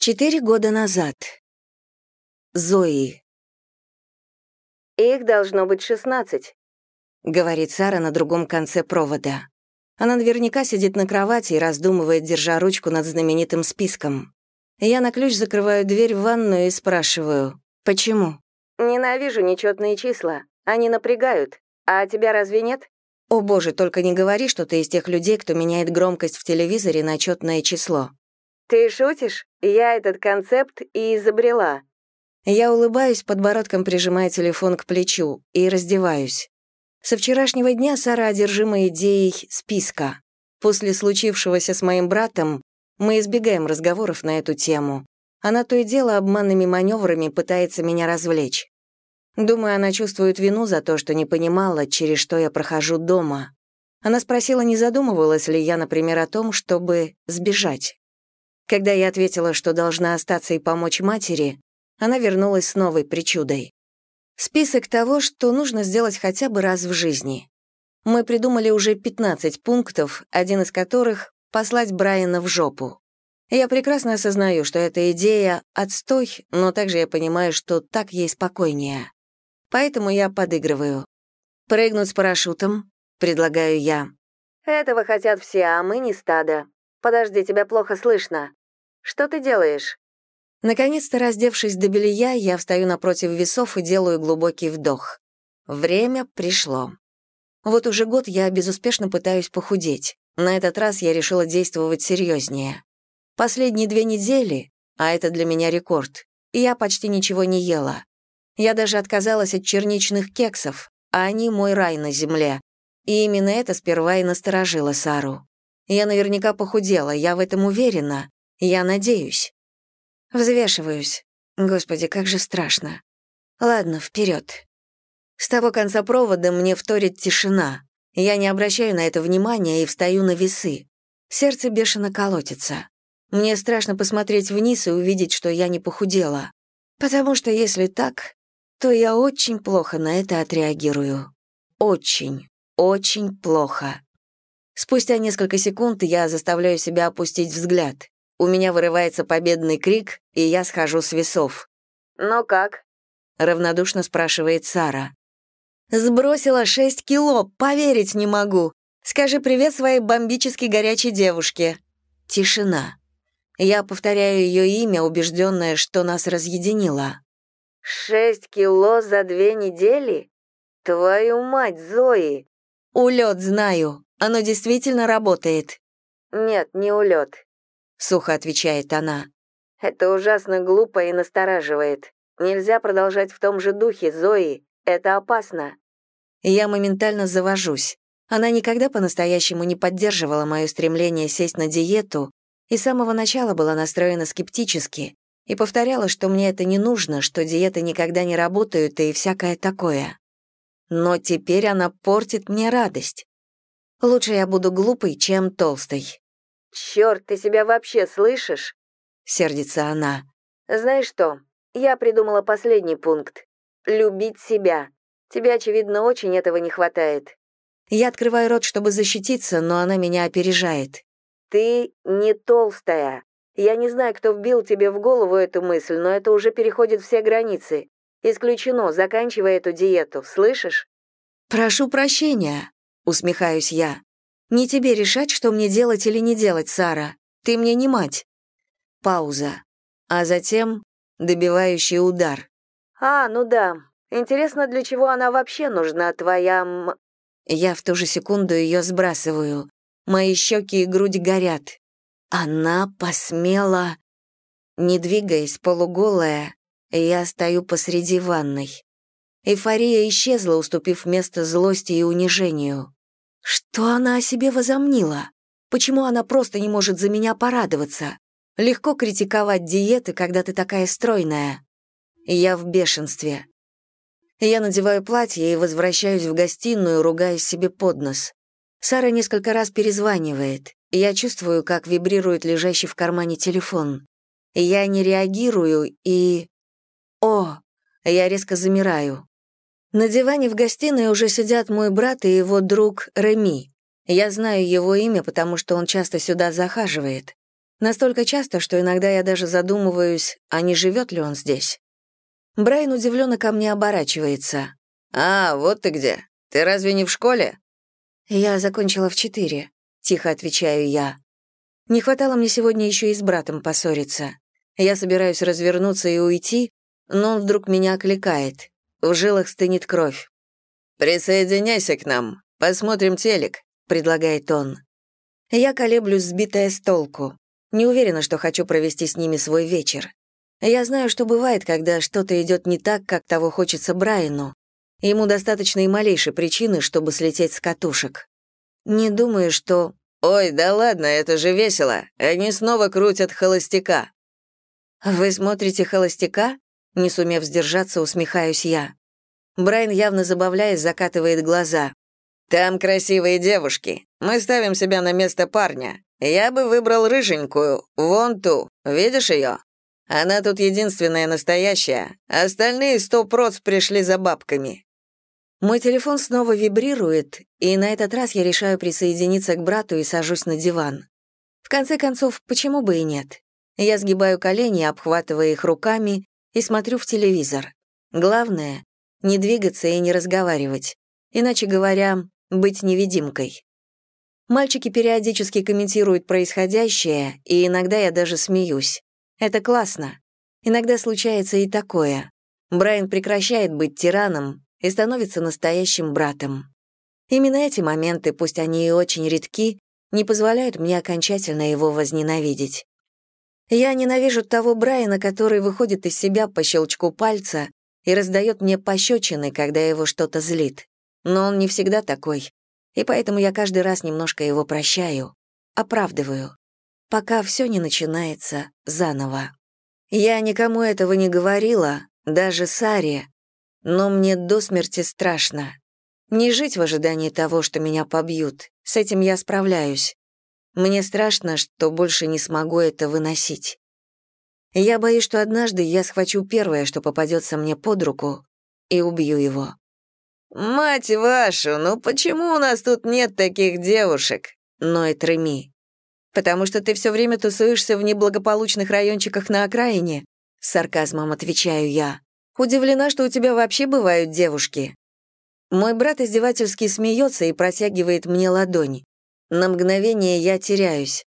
Четыре года назад. Зои. «Их должно быть шестнадцать», — говорит Сара на другом конце провода. Она наверняка сидит на кровати и раздумывает, держа ручку над знаменитым списком. Я на ключ закрываю дверь в ванную и спрашиваю, почему? «Ненавижу нечетные числа. Они напрягают. А тебя разве нет?» «О боже, только не говори, что ты из тех людей, кто меняет громкость в телевизоре на четное число». «Ты шутишь? Я этот концепт и изобрела». Я улыбаюсь, подбородком прижимая телефон к плечу, и раздеваюсь. Со вчерашнего дня Сара одержима идеей списка. После случившегося с моим братом мы избегаем разговоров на эту тему. Она то и дело обманными маневрами пытается меня развлечь. Думаю, она чувствует вину за то, что не понимала, через что я прохожу дома. Она спросила, не задумывалась ли я, например, о том, чтобы сбежать. Когда я ответила, что должна остаться и помочь матери, она вернулась с новой причудой. Список того, что нужно сделать хотя бы раз в жизни. Мы придумали уже 15 пунктов, один из которых — послать Брайана в жопу. Я прекрасно осознаю, что эта идея — отстой, но также я понимаю, что так ей спокойнее. Поэтому я подыгрываю. «Прыгнуть с парашютом», — предлагаю я. «Этого хотят все, а мы не стадо. Подожди, тебя плохо слышно. Что ты делаешь?» Наконец-то, раздевшись до белья, я встаю напротив весов и делаю глубокий вдох. Время пришло. Вот уже год я безуспешно пытаюсь похудеть. На этот раз я решила действовать серьезнее. Последние две недели, а это для меня рекорд, я почти ничего не ела. Я даже отказалась от черничных кексов, а они мой рай на земле. И именно это сперва и насторожило Сару. Я наверняка похудела, я в этом уверена, я надеюсь. Взвешиваюсь. Господи, как же страшно. Ладно, вперед. С того конца провода мне вторит тишина. Я не обращаю на это внимания и встаю на весы. Сердце бешено колотится. Мне страшно посмотреть вниз и увидеть, что я не похудела. Потому что если так, то я очень плохо на это отреагирую. Очень, очень плохо. Спустя несколько секунд я заставляю себя опустить взгляд. У меня вырывается победный крик, и я схожу с весов. «Ну как?» — равнодушно спрашивает Сара. «Сбросила шесть кило, поверить не могу. Скажи привет своей бомбически горячей девушке». Тишина. Я повторяю ее имя, убежденная, что нас разъединило. «Шесть кило за две недели? Твою мать, Зои!» «Улет знаю. Оно действительно работает». «Нет, не улет. — сухо отвечает она. «Это ужасно глупо и настораживает. Нельзя продолжать в том же духе, Зои. Это опасно». Я моментально завожусь. Она никогда по-настоящему не поддерживала мое стремление сесть на диету и с самого начала была настроена скептически и повторяла, что мне это не нужно, что диеты никогда не работают и всякое такое. Но теперь она портит мне радость. Лучше я буду глупой, чем толстой. «Чёрт, ты себя вообще слышишь?» — сердится она. «Знаешь что, я придумала последний пункт. Любить себя. Тебе, очевидно, очень этого не хватает». Я открываю рот, чтобы защититься, но она меня опережает. «Ты не толстая. Я не знаю, кто вбил тебе в голову эту мысль, но это уже переходит все границы. Исключено, заканчивай эту диету, слышишь?» «Прошу прощения», — усмехаюсь я. Не тебе решать, что мне делать или не делать, Сара. Ты мне не мать. Пауза. А затем добивающий удар. А, ну да. Интересно, для чего она вообще нужна, твоя м... Я в ту же секунду ее сбрасываю. Мои щеки и грудь горят. Она посмела... Не двигаясь, полуголая, я стою посреди ванной. Эйфория исчезла, уступив место злости и унижению. Что она о себе возомнила? Почему она просто не может за меня порадоваться? Легко критиковать диеты, когда ты такая стройная. Я в бешенстве. Я надеваю платье и возвращаюсь в гостиную, ругаясь себе под нос. Сара несколько раз перезванивает. Я чувствую, как вибрирует лежащий в кармане телефон. Я не реагирую и... О! Я резко замираю. На диване в гостиной уже сидят мой брат и его друг Реми. Я знаю его имя, потому что он часто сюда захаживает. Настолько часто, что иногда я даже задумываюсь, а не живет ли он здесь. Брайан удивленно ко мне оборачивается. «А, вот ты где. Ты разве не в школе?» «Я закончила в четыре», — тихо отвечаю я. Не хватало мне сегодня еще и с братом поссориться. Я собираюсь развернуться и уйти, но он вдруг меня окликает. В жилах стынет кровь. «Присоединяйся к нам, посмотрим телек», — предлагает он. Я колеблюсь, сбитая с толку. Не уверена, что хочу провести с ними свой вечер. Я знаю, что бывает, когда что-то идет не так, как того хочется Брайану. Ему достаточно и малейшей причины, чтобы слететь с катушек. Не думаю, что... «Ой, да ладно, это же весело. Они снова крутят холостяка». «Вы смотрите холостяка?» Не сумев сдержаться, усмехаюсь я. Брайан, явно забавляясь, закатывает глаза. «Там красивые девушки. Мы ставим себя на место парня. Я бы выбрал рыженькую, вон ту. Видишь ее? Она тут единственная настоящая. Остальные сто проц пришли за бабками». Мой телефон снова вибрирует, и на этот раз я решаю присоединиться к брату и сажусь на диван. В конце концов, почему бы и нет? Я сгибаю колени, обхватывая их руками, и смотрю в телевизор. Главное — не двигаться и не разговаривать. Иначе говоря, быть невидимкой. Мальчики периодически комментируют происходящее, и иногда я даже смеюсь. Это классно. Иногда случается и такое. Брайан прекращает быть тираном, и становится настоящим братом. Именно эти моменты, пусть они и очень редки, не позволяют мне окончательно его возненавидеть. Я ненавижу того Брайана, который выходит из себя по щелчку пальца и раздает мне пощечины, когда его что-то злит. Но он не всегда такой, и поэтому я каждый раз немножко его прощаю, оправдываю, пока все не начинается заново. Я никому этого не говорила, даже Саре, но мне до смерти страшно. Не жить в ожидании того, что меня побьют. С этим я справляюсь. Мне страшно, что больше не смогу это выносить. Я боюсь, что однажды я схвачу первое, что попадется мне под руку, и убью его. «Мать вашу, ну почему у нас тут нет таких девушек?» — ноет Реми. «Потому что ты все время тусуешься в неблагополучных райончиках на окраине», — с сарказмом отвечаю я. Удивлена, что у тебя вообще бывают девушки. Мой брат издевательски смеется и протягивает мне ладонь. На мгновение я теряюсь.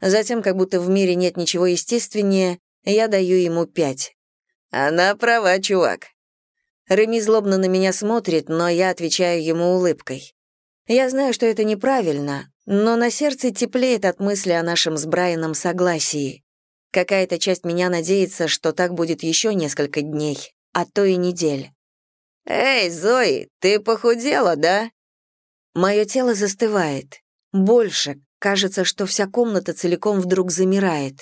Затем, как будто в мире нет ничего естественнее, я даю ему пять. Она права, чувак. Реми злобно на меня смотрит, но я отвечаю ему улыбкой. Я знаю, что это неправильно, но на сердце теплеет от мысли о нашем с Брайаном согласии. Какая-то часть меня надеется, что так будет еще несколько дней, а то и недель. «Эй, Зои, ты похудела, да?» Мое тело застывает. Больше. Кажется, что вся комната целиком вдруг замирает.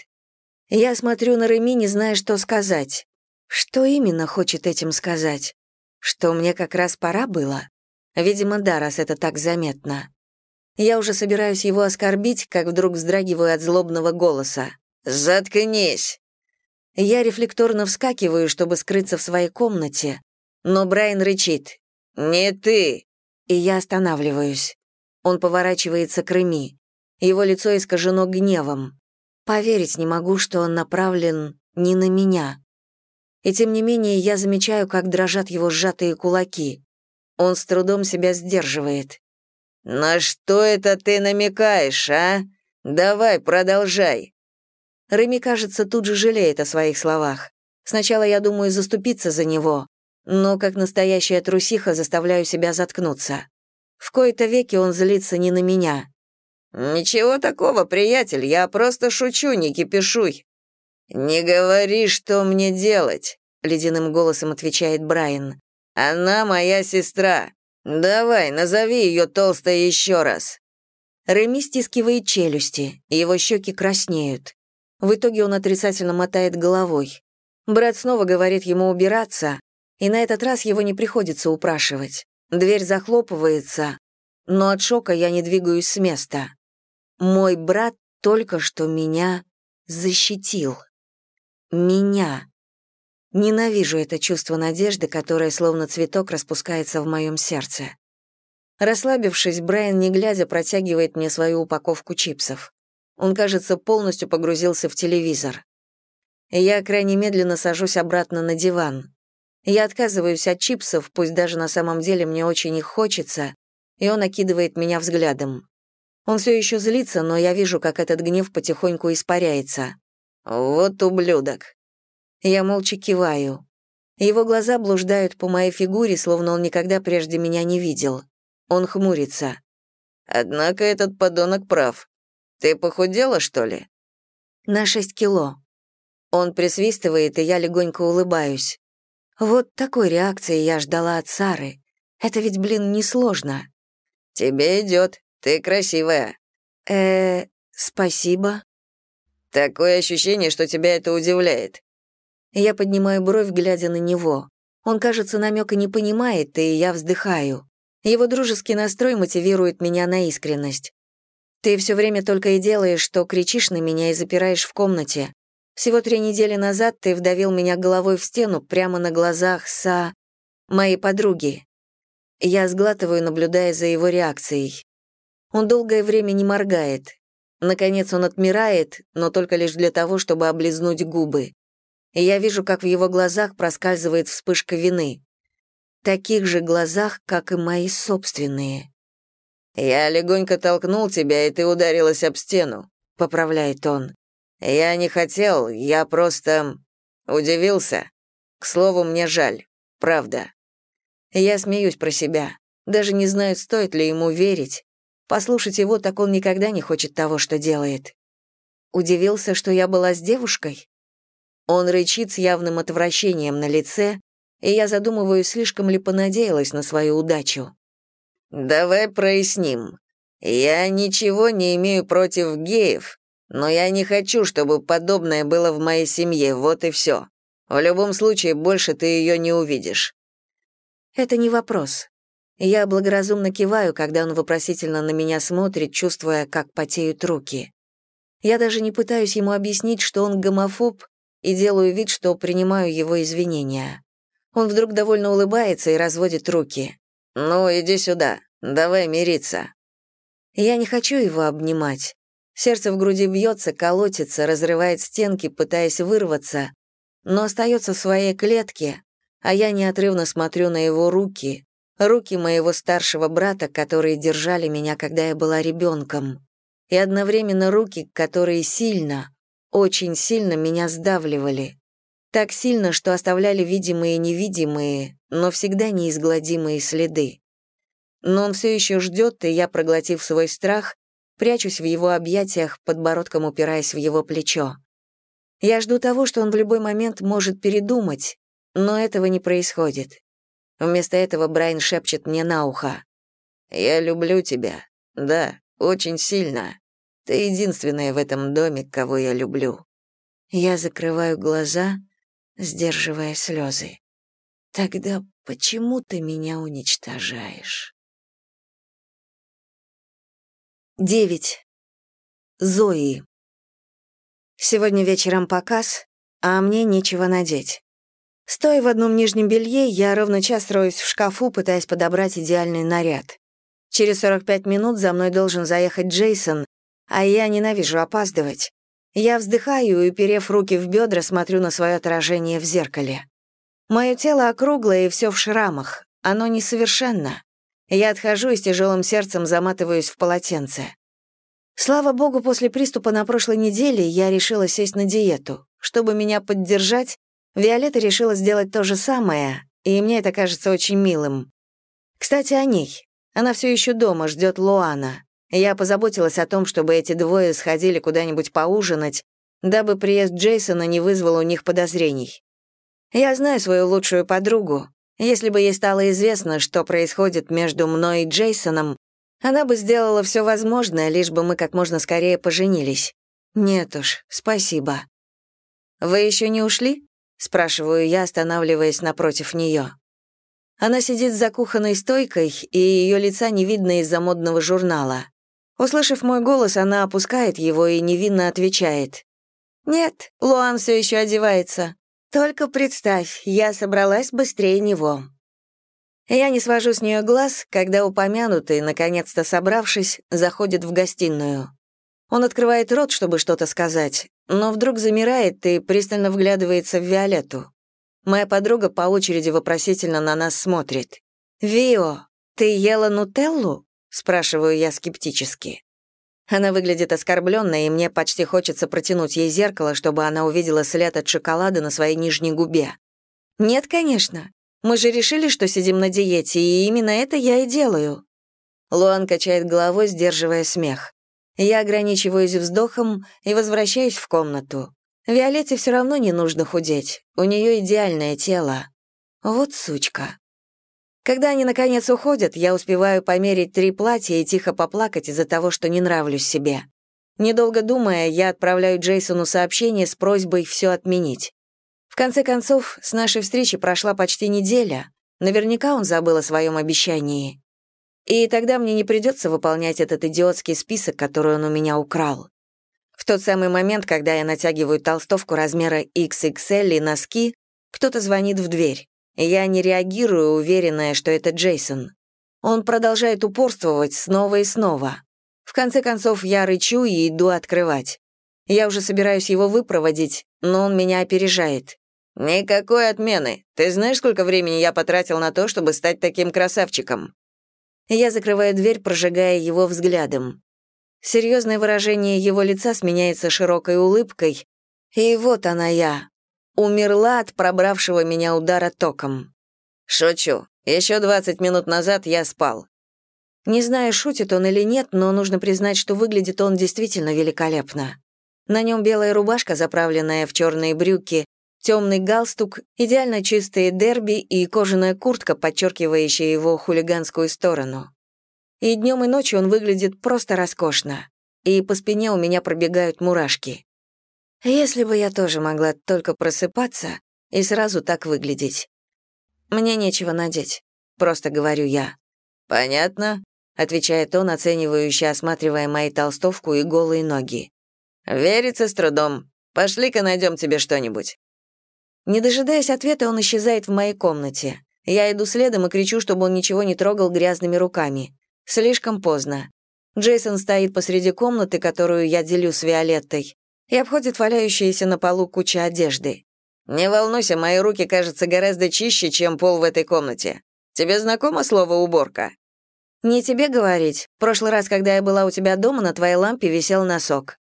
Я смотрю на Реми, не зная, что сказать. Что именно хочет этим сказать? Что мне как раз пора было? Видимо, да, раз это так заметно. Я уже собираюсь его оскорбить, как вдруг вздрагиваю от злобного голоса. «Заткнись!» Я рефлекторно вскакиваю, чтобы скрыться в своей комнате, но Брайан рычит «Не ты!» И я останавливаюсь. Он поворачивается к Реми. Его лицо искажено гневом. Поверить не могу, что он направлен не на меня. И тем не менее я замечаю, как дрожат его сжатые кулаки. Он с трудом себя сдерживает. «На что это ты намекаешь, а? Давай, продолжай!» Реми, кажется, тут же жалеет о своих словах. Сначала я думаю заступиться за него, но как настоящая трусиха заставляю себя заткнуться. В кои-то веки он злится не на меня. «Ничего такого, приятель, я просто шучу, не кипишуй». «Не говори, что мне делать», — ледяным голосом отвечает Брайан. «Она моя сестра. Давай, назови ее толстой еще раз». Реми стискивает челюсти, его щеки краснеют. В итоге он отрицательно мотает головой. Брат снова говорит ему убираться, и на этот раз его не приходится упрашивать. Дверь захлопывается, но от шока я не двигаюсь с места. Мой брат только что меня защитил. Меня. Ненавижу это чувство надежды, которое словно цветок распускается в моем сердце. Расслабившись, Брайан, не глядя, протягивает мне свою упаковку чипсов. Он, кажется, полностью погрузился в телевизор. Я крайне медленно сажусь обратно на диван. Я отказываюсь от чипсов, пусть даже на самом деле мне очень их хочется, и он окидывает меня взглядом. Он все еще злится, но я вижу, как этот гнев потихоньку испаряется. «Вот ублюдок». Я молча киваю. Его глаза блуждают по моей фигуре, словно он никогда прежде меня не видел. Он хмурится. «Однако этот подонок прав. Ты похудела, что ли?» «На шесть кило». Он присвистывает, и я легонько улыбаюсь. Вот такой реакции я ждала от Сары. Это ведь, блин, несложно. «Тебе идет. Ты красивая». «Э, спасибо». «Такое ощущение, что тебя это удивляет». Я поднимаю бровь, глядя на него. Он, кажется, намека не понимает, и я вздыхаю. Его дружеский настрой мотивирует меня на искренность. Ты все время только и делаешь, что кричишь на меня и запираешь в комнате. Всего три недели назад ты вдавил меня головой в стену прямо на глазах со... моей подруги. Я сглатываю, наблюдая за его реакцией. Он долгое время не моргает. Наконец он отмирает, но только лишь для того, чтобы облизнуть губы. И я вижу, как в его глазах проскальзывает вспышка вины таких же глазах, как и мои собственные. «Я легонько толкнул тебя, и ты ударилась об стену», — поправляет он. «Я не хотел, я просто... удивился. К слову, мне жаль. Правда». Я смеюсь про себя. Даже не знаю, стоит ли ему верить. Послушать его, так он никогда не хочет того, что делает. Удивился, что я была с девушкой? Он рычит с явным отвращением на лице, и я задумываюсь, слишком ли понадеялась на свою удачу. «Давай проясним. Я ничего не имею против геев, но я не хочу, чтобы подобное было в моей семье, вот и все. В любом случае, больше ты ее не увидишь». Это не вопрос. Я благоразумно киваю, когда он вопросительно на меня смотрит, чувствуя, как потеют руки. Я даже не пытаюсь ему объяснить, что он гомофоб, и делаю вид, что принимаю его извинения. Он вдруг довольно улыбается и разводит руки. «Ну, иди сюда, давай мириться». Я не хочу его обнимать. Сердце в груди бьется, колотится, разрывает стенки, пытаясь вырваться, но остается в своей клетке, а я неотрывно смотрю на его руки, руки моего старшего брата, которые держали меня, когда я была ребенком, и одновременно руки, которые сильно, очень сильно меня сдавливали. Так сильно, что оставляли видимые и невидимые, но всегда неизгладимые следы. Но он все еще ждет, и я, проглотив свой страх, прячусь в его объятиях, подбородком упираясь в его плечо. Я жду того, что он в любой момент может передумать, но этого не происходит. Вместо этого Брайан шепчет мне на ухо. «Я люблю тебя. Да, очень сильно. Ты единственная в этом доме, кого я люблю». Я закрываю глаза сдерживая слезы. «Тогда почему ты меня уничтожаешь?» Девять. Зои. Сегодня вечером показ, а мне нечего надеть. Стоя в одном нижнем белье, я ровно час роюсь в шкафу, пытаясь подобрать идеальный наряд. Через 45 минут за мной должен заехать Джейсон, а я ненавижу опаздывать. Я вздыхаю и, уперев руки в бедра, смотрю на свое отражение в зеркале. Мое тело округлое и все в шрамах. Оно несовершенно. Я отхожу и с тяжелым сердцем заматываюсь в полотенце. Слава богу, после приступа на прошлой неделе я решила сесть на диету. Чтобы меня поддержать, Виолетта решила сделать то же самое, и мне это кажется очень милым. Кстати, о ней. Она все еще дома, ждет Луана. Я позаботилась о том, чтобы эти двое сходили куда-нибудь поужинать, дабы приезд Джейсона не вызвал у них подозрений. Я знаю свою лучшую подругу. Если бы ей стало известно, что происходит между мной и Джейсоном, она бы сделала все возможное, лишь бы мы как можно скорее поженились. Нет уж, спасибо. «Вы еще не ушли?» — спрашиваю я, останавливаясь напротив нее. Она сидит за кухонной стойкой, и ее лица не видно из-за модного журнала. Услышав мой голос, она опускает его и невинно отвечает. «Нет, Луан все еще одевается. Только представь, я собралась быстрее него». Я не свожу с нее глаз, когда упомянутый, наконец-то собравшись, заходит в гостиную. Он открывает рот, чтобы что-то сказать, но вдруг замирает и пристально вглядывается в Виолетту. Моя подруга по очереди вопросительно на нас смотрит. «Вио, ты ела нутеллу?» — спрашиваю я скептически. Она выглядит оскорбленной, и мне почти хочется протянуть ей зеркало, чтобы она увидела след от шоколада на своей нижней губе. «Нет, конечно. Мы же решили, что сидим на диете, и именно это я и делаю». Луан качает головой, сдерживая смех. Я ограничиваюсь вздохом и возвращаюсь в комнату. Виолетте все равно не нужно худеть, у нее идеальное тело. Вот сучка. Когда они, наконец, уходят, я успеваю померить три платья и тихо поплакать из-за того, что не нравлюсь себе. Недолго думая, я отправляю Джейсону сообщение с просьбой все отменить. В конце концов, с нашей встречи прошла почти неделя. Наверняка он забыл о своем обещании. И тогда мне не придется выполнять этот идиотский список, который он у меня украл. В тот самый момент, когда я натягиваю толстовку размера XXL и носки, кто-то звонит в дверь. Я не реагирую, уверенная, что это Джейсон. Он продолжает упорствовать снова и снова. В конце концов, я рычу и иду открывать. Я уже собираюсь его выпроводить, но он меня опережает. «Никакой отмены. Ты знаешь, сколько времени я потратил на то, чтобы стать таким красавчиком?» Я закрываю дверь, прожигая его взглядом. Серьезное выражение его лица сменяется широкой улыбкой, и вот она я. Умерла от пробравшего меня удара током. Шучу. Еще 20 минут назад я спал. Не знаю, шутит он или нет, но нужно признать, что выглядит он действительно великолепно. На нем белая рубашка, заправленная в черные брюки, темный галстук, идеально чистые дерби и кожаная куртка, подчеркивающая его хулиганскую сторону. И днем и ночью он выглядит просто роскошно. И по спине у меня пробегают мурашки. Если бы я тоже могла только просыпаться и сразу так выглядеть. Мне нечего надеть, просто говорю я. «Понятно», — отвечает он, оценивающе осматривая мои толстовку и голые ноги. «Верится с трудом. Пошли-ка найдем тебе что-нибудь». Не дожидаясь ответа, он исчезает в моей комнате. Я иду следом и кричу, чтобы он ничего не трогал грязными руками. Слишком поздно. Джейсон стоит посреди комнаты, которую я делю с Виолеттой, и обходит валяющиеся на полу куча одежды. «Не волнуйся, мои руки, кажется, гораздо чище, чем пол в этой комнате. Тебе знакомо слово «уборка»?» «Не тебе говорить. В прошлый раз, когда я была у тебя дома, на твоей лампе висел носок.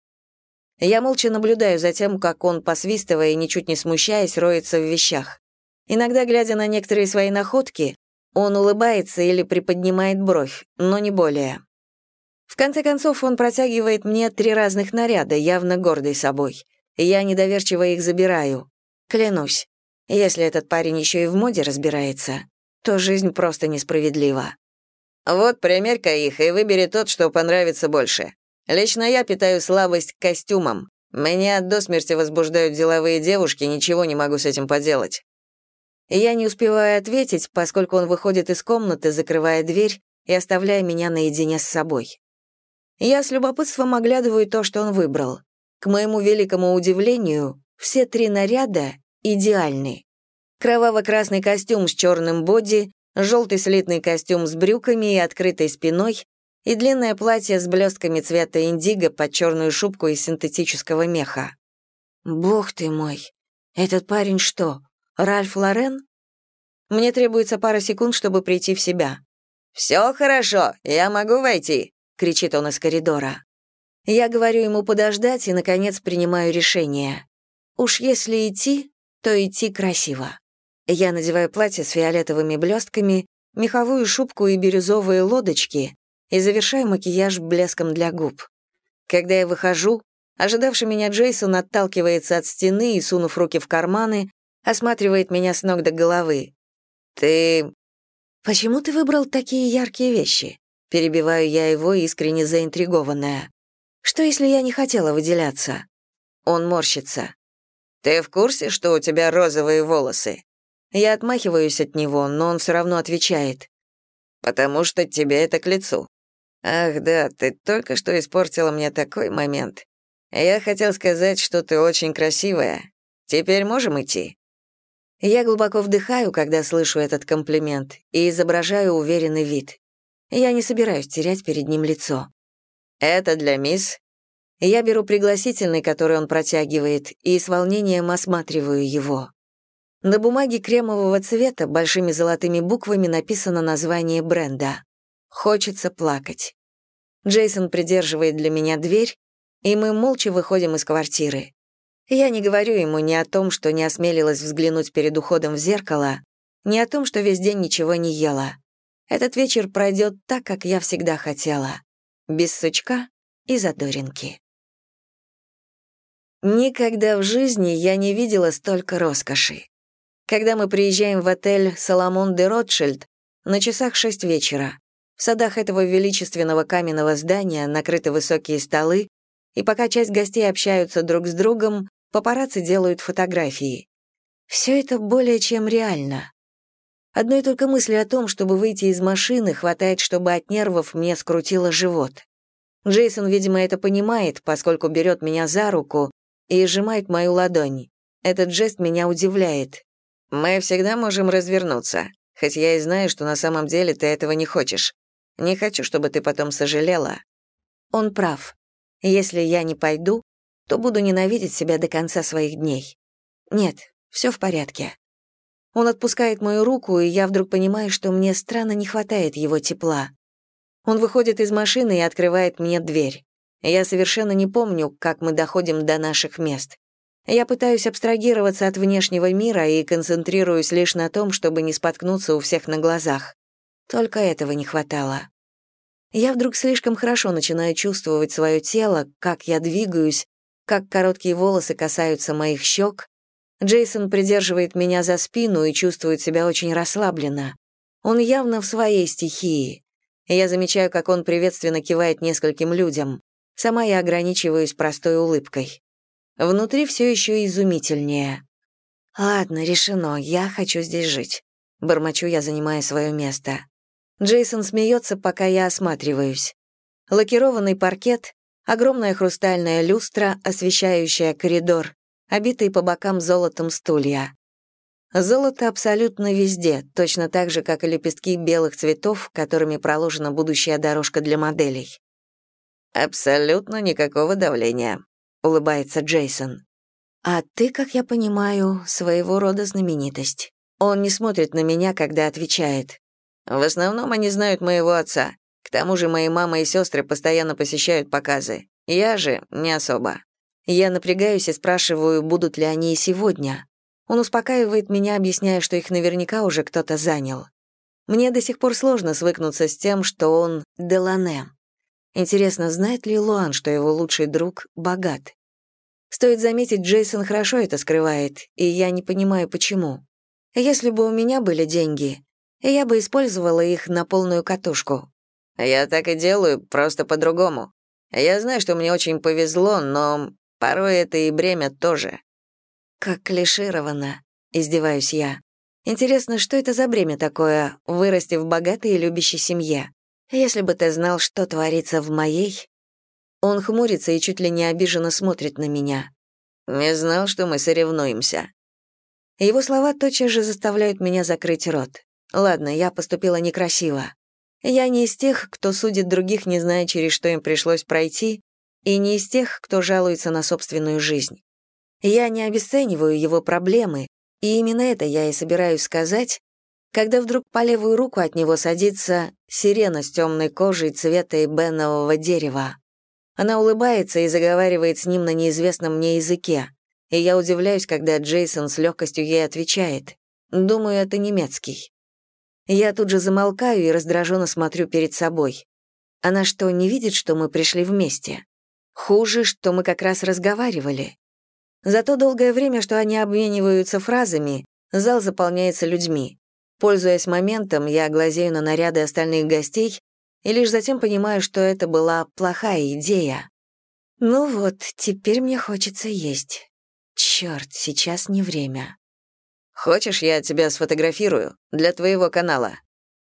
Я молча наблюдаю за тем, как он, посвистывая и ничуть не смущаясь, роется в вещах. Иногда, глядя на некоторые свои находки, он улыбается или приподнимает бровь, но не более. В конце концов, он протягивает мне три разных наряда, явно гордый собой. Я недоверчиво их забираю. Клянусь, если этот парень еще и в моде разбирается, то жизнь просто несправедлива. Вот примерь-ка их и выбери тот, что понравится больше. Лично я питаю слабость к костюмам. Меня до смерти возбуждают деловые девушки, ничего не могу с этим поделать. Я не успеваю ответить, поскольку он выходит из комнаты, закрывая дверь и оставляя меня наедине с собой. Я с любопытством оглядываю то, что он выбрал. К моему великому удивлению, все три наряда идеальны. Кроваво-красный костюм с черным боди, желтый слитный костюм с брюками и открытой спиной, и длинное платье с блестками цвета индиго под черную шубку из синтетического меха. Бог ты мой, этот парень что, Ральф Лорен? Мне требуется пара секунд, чтобы прийти в себя. «Все хорошо, я могу войти», — кричит он из коридора. Я говорю ему подождать и, наконец, принимаю решение. Уж если идти, то идти красиво. Я надеваю платье с фиолетовыми блестками, меховую шубку и бирюзовые лодочки, и завершаю макияж блеском для губ. Когда я выхожу, ожидавший меня Джейсон отталкивается от стены и, сунув руки в карманы, осматривает меня с ног до головы. «Ты...» «Почему ты выбрал такие яркие вещи?» Перебиваю я его, искренне заинтригованная. «Что, если я не хотела выделяться?» Он морщится. «Ты в курсе, что у тебя розовые волосы?» Я отмахиваюсь от него, но он все равно отвечает. «Потому что тебе это к лицу. «Ах да, ты только что испортила мне такой момент. Я хотел сказать, что ты очень красивая. Теперь можем идти?» Я глубоко вдыхаю, когда слышу этот комплимент, и изображаю уверенный вид. Я не собираюсь терять перед ним лицо. «Это для мисс?» Я беру пригласительный, который он протягивает, и с волнением осматриваю его. На бумаге кремового цвета большими золотыми буквами написано название бренда. Хочется плакать. Джейсон придерживает для меня дверь, и мы молча выходим из квартиры. Я не говорю ему ни о том, что не осмелилась взглянуть перед уходом в зеркало, ни о том, что весь день ничего не ела. Этот вечер пройдет так, как я всегда хотела. Без сучка и задоринки. Никогда в жизни я не видела столько роскоши. Когда мы приезжаем в отель «Соломон де Ротшильд», на часах шесть вечера. В садах этого величественного каменного здания накрыты высокие столы, и пока часть гостей общаются друг с другом, папарацци делают фотографии. Все это более чем реально. Одной только мысли о том, чтобы выйти из машины, хватает, чтобы от нервов мне скрутило живот. Джейсон, видимо, это понимает, поскольку берет меня за руку и сжимает мою ладонь. Этот жест меня удивляет. «Мы всегда можем развернуться, хоть я и знаю, что на самом деле ты этого не хочешь. Не хочу, чтобы ты потом сожалела». Он прав. Если я не пойду, то буду ненавидеть себя до конца своих дней. Нет, все в порядке. Он отпускает мою руку, и я вдруг понимаю, что мне странно не хватает его тепла. Он выходит из машины и открывает мне дверь. Я совершенно не помню, как мы доходим до наших мест. Я пытаюсь абстрагироваться от внешнего мира и концентрируюсь лишь на том, чтобы не споткнуться у всех на глазах. Только этого не хватало. Я вдруг слишком хорошо начинаю чувствовать свое тело, как я двигаюсь, как короткие волосы касаются моих щек. Джейсон придерживает меня за спину и чувствует себя очень расслабленно. Он явно в своей стихии. Я замечаю, как он приветственно кивает нескольким людям. Сама я ограничиваюсь простой улыбкой. Внутри все еще изумительнее. «Ладно, решено, я хочу здесь жить», — бормочу я, занимая свое место. Джейсон смеется, пока я осматриваюсь. Лакированный паркет, огромная хрустальная люстра, освещающая коридор, обитые по бокам золотом стулья. Золото абсолютно везде, точно так же, как и лепестки белых цветов, которыми проложена будущая дорожка для моделей. «Абсолютно никакого давления», — улыбается Джейсон. «А ты, как я понимаю, своего рода знаменитость». Он не смотрит на меня, когда отвечает. В основном они знают моего отца. К тому же мои мама и сестры постоянно посещают показы. Я же не особо. Я напрягаюсь и спрашиваю, будут ли они и сегодня. Он успокаивает меня, объясняя, что их наверняка уже кто-то занял. Мне до сих пор сложно свыкнуться с тем, что он Делане. Интересно, знает ли Луан, что его лучший друг богат? Стоит заметить, Джейсон хорошо это скрывает, и я не понимаю, почему. Если бы у меня были деньги, я бы использовала их на полную катушку. Я так и делаю, просто по-другому. Я знаю, что мне очень повезло, но порой это и бремя тоже. Как клишировано, издеваюсь я. Интересно, что это за бремя такое, вырасти в богатой и любящей семье? Если бы ты знал, что творится в моей... Он хмурится и чуть ли не обиженно смотрит на меня. Не знал, что мы соревнуемся. Его слова тотчас же заставляют меня закрыть рот. Ладно, я поступила некрасиво. Я не из тех, кто судит других, не зная, через что им пришлось пройти, и не из тех, кто жалуется на собственную жизнь. Я не обесцениваю его проблемы, и именно это я и собираюсь сказать, когда вдруг по левую руку от него садится сирена с темной кожей цвета эбенового дерева. Она улыбается и заговаривает с ним на неизвестном мне языке, и я удивляюсь, когда Джейсон с легкостью ей отвечает. Думаю, это немецкий. Я тут же замолкаю и раздраженно смотрю перед собой. Она что, не видит, что мы пришли вместе? Хуже, что мы как раз разговаривали. За то долгое время, что они обмениваются фразами, зал заполняется людьми. Пользуясь моментом, я глазею на наряды остальных гостей и лишь затем понимаю, что это была плохая идея. Ну вот, теперь мне хочется есть. Черт, сейчас не время. Хочешь, я тебя сфотографирую? Для твоего канала?»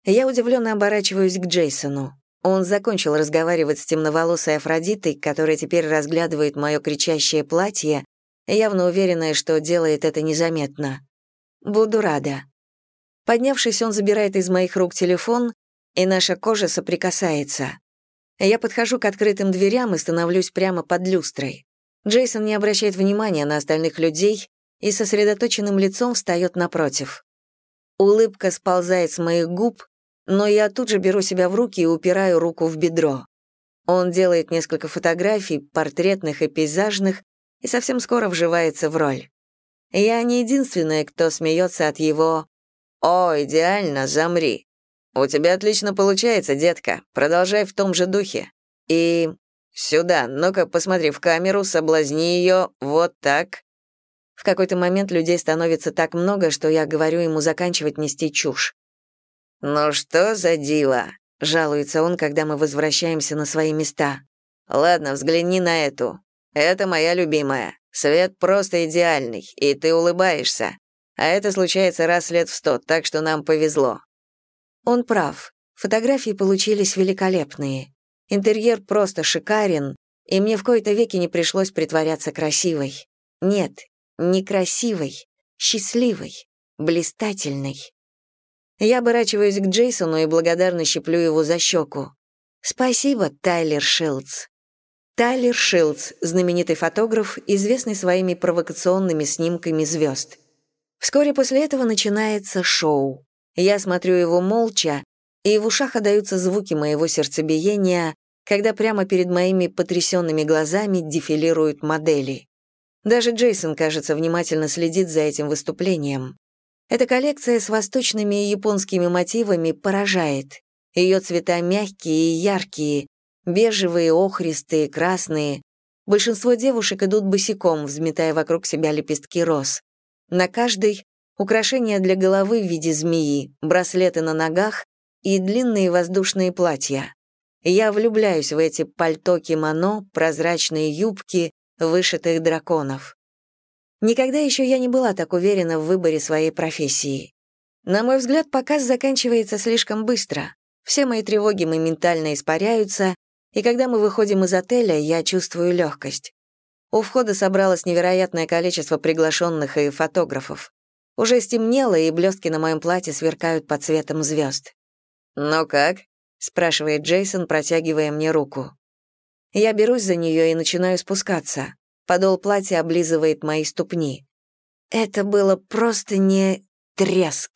Я удивленно оборачиваюсь к Джейсону. Он закончил разговаривать с темноволосой Афродитой, которая теперь разглядывает мое кричащее платье, явно уверенная, что делает это незаметно. «Буду рада». Поднявшись, он забирает из моих рук телефон, и наша кожа соприкасается. Я подхожу к открытым дверям и становлюсь прямо под люстрой. Джейсон не обращает внимания на остальных людей и сосредоточенным лицом встает напротив. Улыбка сползает с моих губ, но я тут же беру себя в руки и упираю руку в бедро. Он делает несколько фотографий, портретных и пейзажных, и совсем скоро вживается в роль. Я не единственная, кто смеется от его «О, идеально, замри». «У тебя отлично получается, детка. Продолжай в том же духе. И сюда, ну-ка, посмотри в камеру, соблазни ее, вот так». В какой-то момент людей становится так много, что я говорю ему заканчивать нести чушь. «Ну что за дила?» — жалуется он, когда мы возвращаемся на свои места. «Ладно, взгляни на эту. Это моя любимая. Свет просто идеальный, и ты улыбаешься. А это случается раз лет в сто, так что нам повезло. Он прав. Фотографии получились великолепные. Интерьер просто шикарен, и мне в кои-то веки не пришлось притворяться красивой. Нет, не красивой, счастливой, блистательной. Я оборачиваюсь к Джейсону и благодарно щеплю его за щеку. Спасибо, Тайлер Шилдс. Тайлер Шилдс, знаменитый фотограф, известный своими провокационными снимками звезд. Вскоре после этого начинается шоу. Я смотрю его молча, и в ушах отдаются звуки моего сердцебиения, когда прямо перед моими потрясенными глазами дефилируют модели. Даже Джейсон, кажется, внимательно следит за этим выступлением. Эта коллекция с восточными и японскими мотивами поражает. Ее цвета мягкие и яркие, бежевые, охристые, красные. Большинство девушек идут босиком, взметая вокруг себя лепестки роз. На каждой украшения для головы в виде змеи, браслеты на ногах и длинные воздушные платья. Я влюбляюсь в эти пальто-кимоно, прозрачные юбки, вышитых драконов. Никогда еще я не была так уверена в выборе своей профессии. На мой взгляд, показ заканчивается слишком быстро. Все мои тревоги моментально испаряются, и когда мы выходим из отеля, я чувствую легкость. У входа собралось невероятное количество приглашенных и фотографов. Уже стемнело, и блестки на моем платье сверкают под цветом звезд. «Ну как?» — спрашивает Джейсон, протягивая мне руку. Я берусь за нее и начинаю спускаться. Подол платья облизывает мои ступни. Это было просто не треск.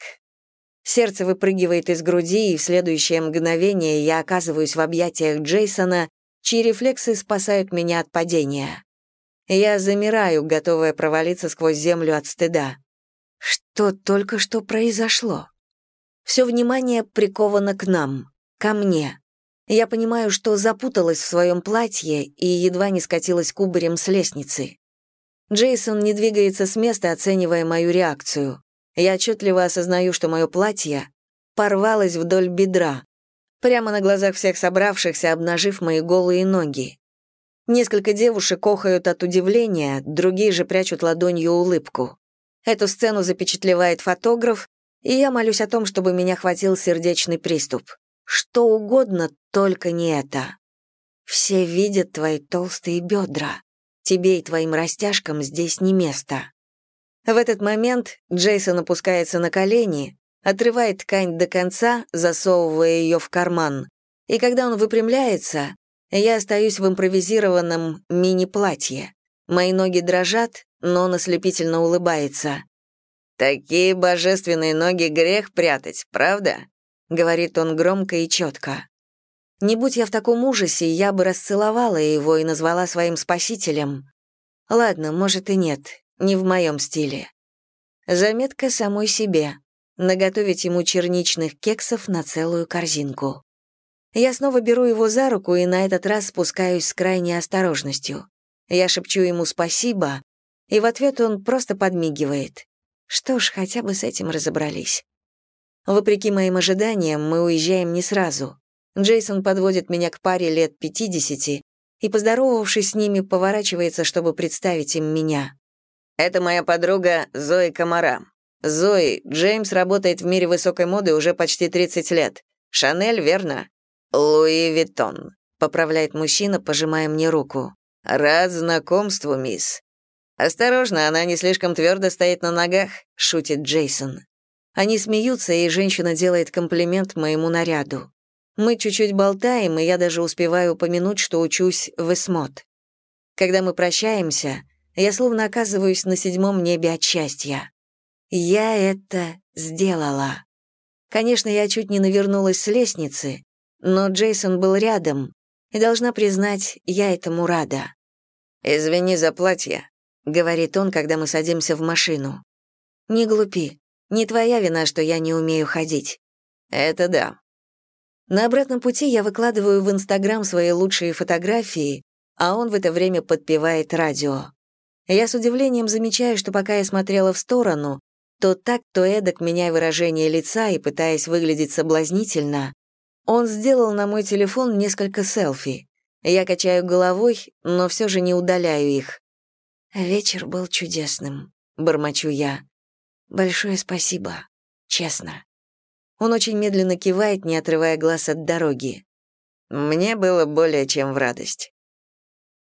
Сердце выпрыгивает из груди, и в следующее мгновение я оказываюсь в объятиях Джейсона, чьи рефлексы спасают меня от падения. Я замираю, готовая провалиться сквозь землю от стыда. Что только что произошло? Все внимание приковано к нам, ко мне. Я понимаю, что запуталась в своем платье и едва не скатилась кубарем с лестницы. Джейсон не двигается с места, оценивая мою реакцию. Я отчетливо осознаю, что мое платье порвалось вдоль бедра, прямо на глазах всех собравшихся, обнажив мои голые ноги. Несколько девушек охают от удивления, другие же прячут ладонью улыбку. Эту сцену запечатлевает фотограф, и я молюсь о том, чтобы меня хватил сердечный приступ. Что угодно, только не это. Все видят твои толстые бедра. Тебе и твоим растяжкам здесь не место. В этот момент Джейсон опускается на колени, отрывает ткань до конца, засовывая ее в карман. И когда он выпрямляется, я остаюсь в импровизированном мини-платье. Мои ноги дрожат, но он ослепительно улыбается. «Такие божественные ноги грех прятать, правда?» — говорит он громко и четко. Не будь я в таком ужасе, я бы расцеловала его и назвала своим спасителем. Ладно, может и нет, не в моем стиле. Заметка самой себе. Наготовить ему черничных кексов на целую корзинку. Я снова беру его за руку и на этот раз спускаюсь с крайней осторожностью. Я шепчу ему спасибо, и в ответ он просто подмигивает. Что ж, хотя бы с этим разобрались. Вопреки моим ожиданиям, мы уезжаем не сразу. Джейсон подводит меня к паре лет 50 и, поздоровавшись с ними, поворачивается, чтобы представить им меня. «Это моя подруга Зои Комара. Зои, Джеймс работает в мире высокой моды уже почти 30 лет. Шанель, верно?» «Луи Виттон», — поправляет мужчина, пожимая мне руку. «Рад знакомству, мисс». «Осторожно, она не слишком твердо стоит на ногах», — шутит Джейсон. Они смеются, и женщина делает комплимент моему наряду. Мы чуть-чуть болтаем, и я даже успеваю упомянуть, что учусь в ЭСМОД. Когда мы прощаемся, я словно оказываюсь на седьмом небе от счастья. Я это сделала. Конечно, я чуть не навернулась с лестницы, но Джейсон был рядом, и, должна признать, я этому рада. «Извини за платье», — говорит он, когда мы садимся в машину. «Не глупи. Не твоя вина, что я не умею ходить». «Это да». На обратном пути я выкладываю в Инстаграм свои лучшие фотографии, а он в это время подпевает радио. Я с удивлением замечаю, что пока я смотрела в сторону, то так, то эдак, меняя выражение лица и пытаясь выглядеть соблазнительно, он сделал на мой телефон несколько селфи. Я качаю головой, но все же не удаляю их. «Вечер был чудесным», — бормочу я. «Большое спасибо, честно». Он очень медленно кивает, не отрывая глаз от дороги. «Мне было более чем в радость».